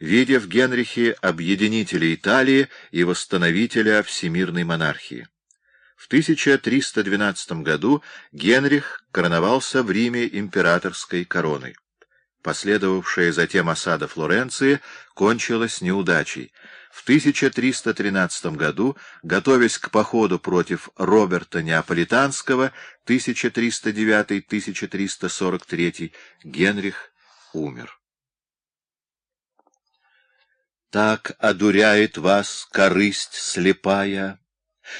видя в Генрихе объединителя Италии и восстановителя всемирной монархии. В 1312 году Генрих короновался в Риме императорской короной. Последовавшая затем осада Флоренции кончилась неудачей. В 1313 году, готовясь к походу против Роберта Неаполитанского, 1309-1343, Генрих умер. Так одуряет вас корысть слепая,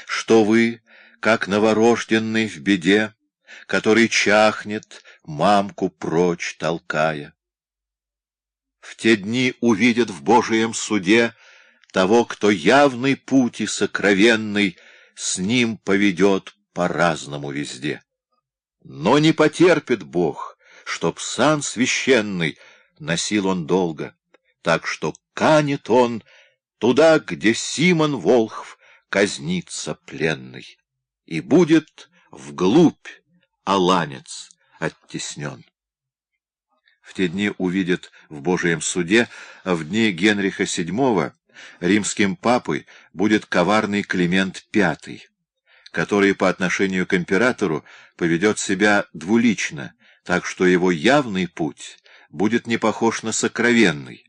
что вы, как новорожденный в беде, который чахнет, мамку прочь толкая. В те дни увидят в Божием суде того, кто явный путь и сокровенный с ним поведет по-разному везде. Но не потерпит Бог, чтоб сан священный носил он долго, так что канет он туда, где Симон Волхв казнится пленный, и будет вглубь аланец оттеснен. В те дни увидят в Божьем суде, а в дни Генриха VII римским папой будет коварный Климент V, который по отношению к императору поведет себя двулично, так что его явный путь будет не похож на сокровенный.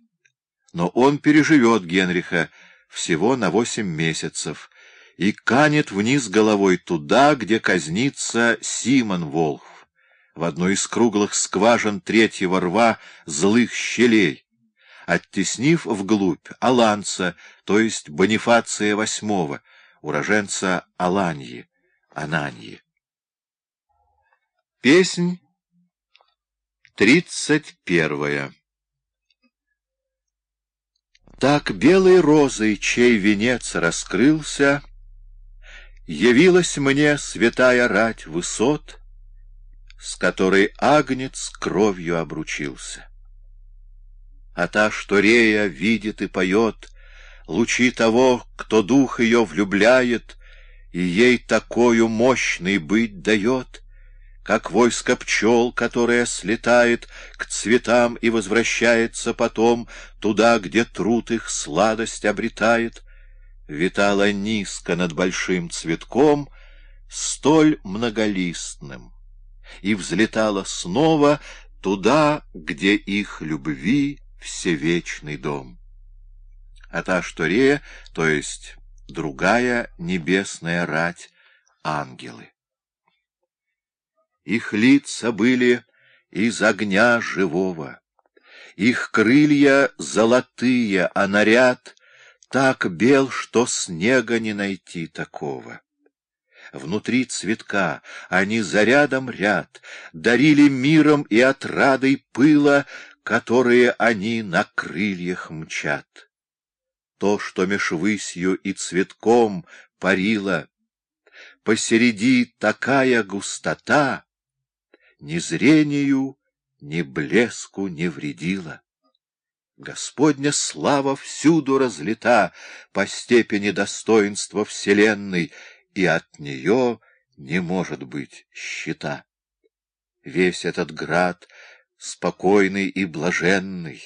Но он переживет Генриха всего на восемь месяцев и канет вниз головой туда, где казнится Симон Волхв, в одной из круглых скважин третьего рва злых щелей, оттеснив вглубь Аланца, то есть Бонифация VIII, уроженца Аланьи, Ананьи. Песнь тридцать первая Так белой розой, чей венец раскрылся, Явилась мне святая рать высот, С которой агнец кровью обручился. А та, что рея видит и поет, Лучи того, кто дух ее влюбляет, И ей такую мощный быть дает — как войско пчел, которое слетает к цветам и возвращается потом туда, где труд их сладость обретает, витала низко над большим цветком, столь многолистным, и взлетала снова туда, где их любви всевечный дом. А та, что рея, то есть другая небесная рать, ангелы. Их лица были из огня живого, Их крылья золотые, а наряд Так бел, что снега не найти такого. Внутри цветка они зарядом ряд Дарили миром и отрадой пыла, Которые они на крыльях мчат. То, что меж высью и цветком парило, Посереди такая густота, ни зрению, ни блеску не вредила. Господня слава всюду разлита по степени достоинства вселенной, и от нее не может быть щита. Весь этот град спокойный и блаженный,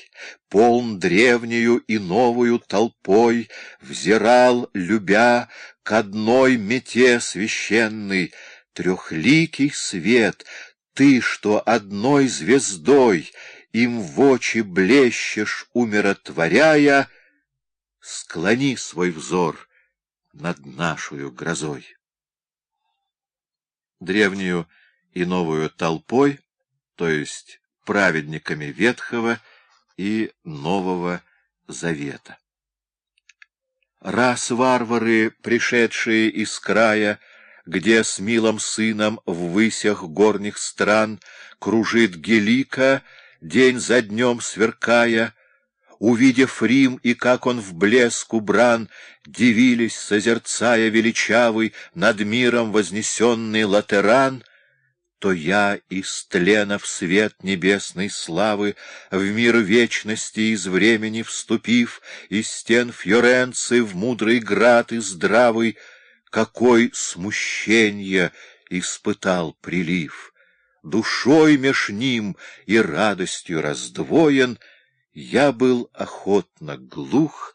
полн древнею и новую толпой, взирал, любя, к одной мете священной, трехликий свет — ты, что одной звездой им в очи блещешь, умиротворяя, склони свой взор над нашою грозой. Древнюю и новую толпой, то есть праведниками Ветхого и Нового Завета. Раз варвары, пришедшие из края, где с милым сыном в высях горних стран кружит Гелика, день за днем сверкая, увидев Рим и как он в блеск убран, дивились, созерцая величавый над миром вознесенный латеран, то я из тлена в свет небесной славы, в мир вечности из времени вступив, из стен Фьоренции в мудрый град и здравый, какой смущенье испытал прилив! Душой меж ним и радостью раздвоен, Я был охотно глух